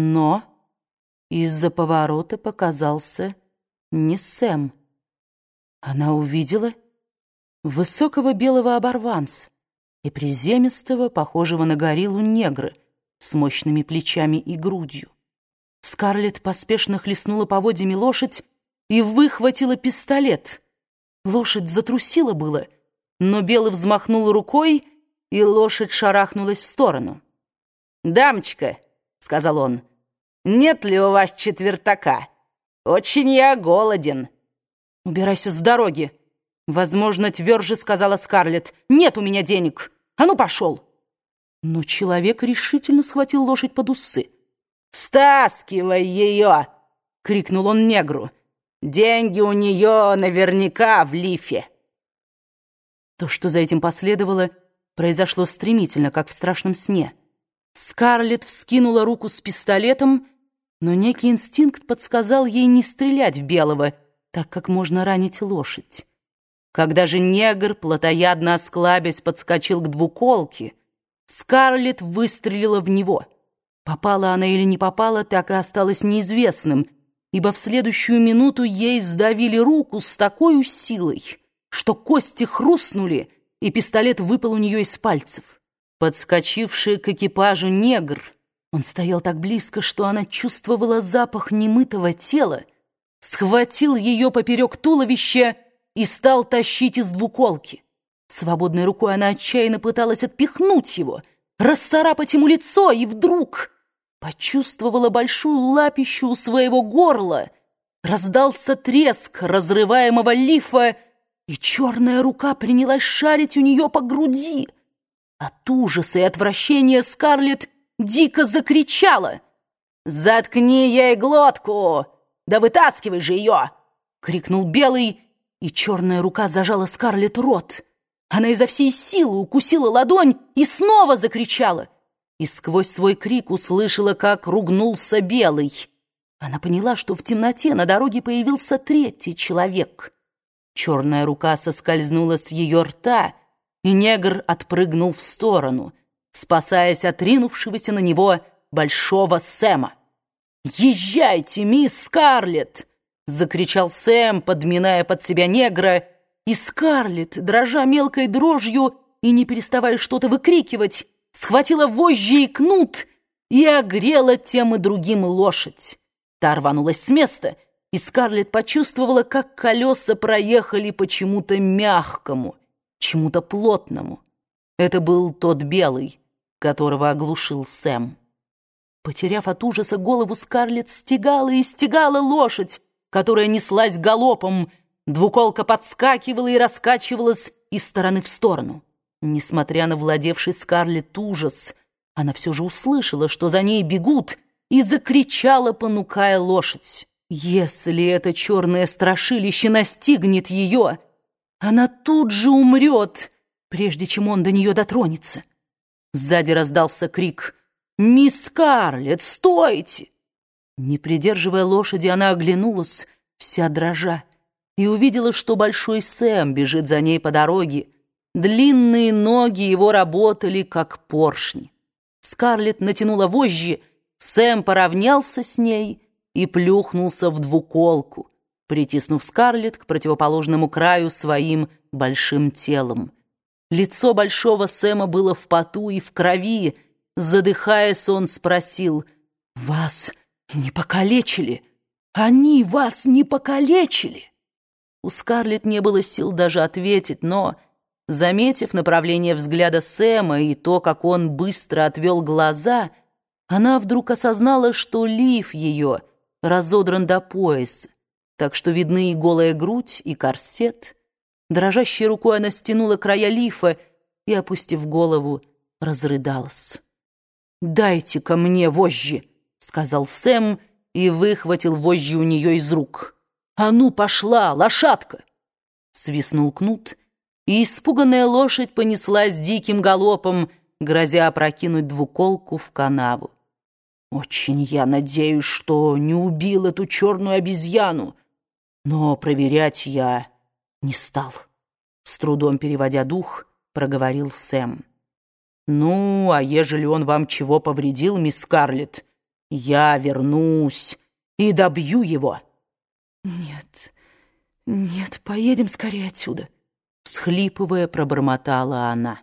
Но из-за поворота показался не Сэм. Она увидела высокого белого оборванца и приземистого, похожего на гориллу негра с мощными плечами и грудью. Скарлетт поспешно хлестнула поводьями лошадь и выхватила пистолет. Лошадь затрусила было, но Белый взмахнул рукой, и лошадь шарахнулась в сторону. «Дамочка», — сказал он, — «нет ли у вас четвертака? Очень я голоден». «Убирайся с дороги», — возможно, тверже сказала Скарлетт. «Нет у меня денег. А ну, пошел!» Но человек решительно схватил лошадь под усы. «Стаскивай ее!» — крикнул он негру. «Деньги у нее наверняка в лифе». То, что за этим последовало, произошло стремительно, как в страшном сне. Скарлетт вскинула руку с пистолетом, но некий инстинкт подсказал ей не стрелять в белого, так как можно ранить лошадь. Когда же негр, плотоядно осклабясь, подскочил к двуколке, Скарлетт выстрелила в него. Попала она или не попала, так и осталось неизвестным, ибо в следующую минуту ей сдавили руку с такой силой, что кости хрустнули, и пистолет выпал у нее из пальцев. Подскочивший к экипажу негр, он стоял так близко, что она чувствовала запах немытого тела, схватил ее поперек туловища и стал тащить из двуколки. Свободной рукой она отчаянно пыталась отпихнуть его, расцарапать ему лицо, и вдруг почувствовала большую лапищу у своего горла, раздался треск разрываемого лифа, и черная рука принялась шарить у нее по груди. От ужаса и отвращения Скарлетт дико закричала. «Заткни ей глотку! Да вытаскивай же ее!» — крикнул Белый, и черная рука зажала Скарлетт рот. Она изо всей силы укусила ладонь и снова закричала. И сквозь свой крик услышала, как ругнулся Белый. Она поняла, что в темноте на дороге появился третий человек — Черная рука соскользнула с ее рта, и негр отпрыгнул в сторону, спасаясь от ринувшегося на него большого Сэма. «Езжайте, мисс Скарлетт!» — закричал Сэм, подминая под себя негра, и Скарлетт, дрожа мелкой дрожью и не переставая что-то выкрикивать, схватила вожжи и кнут и огрела тем и другим лошадь. Та рванулась с места — и Скарлетт почувствовала, как колеса проехали почему-то мягкому, чему-то плотному. Это был тот белый, которого оглушил Сэм. Потеряв от ужаса голову, Скарлетт стегала и стегала лошадь, которая неслась галопом. Двуколка подскакивала и раскачивалась из стороны в сторону. Несмотря на владевший Скарлетт ужас, она все же услышала, что за ней бегут, и закричала, понукая лошадь. Если это черное страшилище настигнет ее, она тут же умрет, прежде чем он до нее дотронется. Сзади раздался крик «Мисс Карлетт, стойте!» Не придерживая лошади, она оглянулась, вся дрожа, и увидела, что Большой Сэм бежит за ней по дороге. Длинные ноги его работали, как поршни. Скарлетт натянула вожжи, Сэм поравнялся с ней — и плюхнулся в двуколку, притиснув Скарлетт к противоположному краю своим большим телом. Лицо большого Сэма было в поту и в крови. Задыхаясь, он спросил, «Вас не покалечили? Они вас не покалечили?» У Скарлетт не было сил даже ответить, но, заметив направление взгляда Сэма и то, как он быстро отвел глаза, она вдруг осознала, что лиф ее — разодран до пояса, так что видны и голая грудь, и корсет. Дрожащей рукой она стянула края лифа и, опустив голову, разрыдалась. «Дайте-ка мне вожжи!» — сказал Сэм и выхватил вожжи у нее из рук. «А ну, пошла, лошадка!» Свистнул кнут, и испуганная лошадь понеслась диким галопом, грозя опрокинуть двуколку в канаву. Очень я надеюсь, что не убил эту черную обезьяну, но проверять я не стал. С трудом переводя дух, проговорил Сэм. «Ну, а ежели он вам чего повредил, мисс Карлетт, я вернусь и добью его». «Нет, нет, поедем скорее отсюда», — всхлипывая, пробормотала она.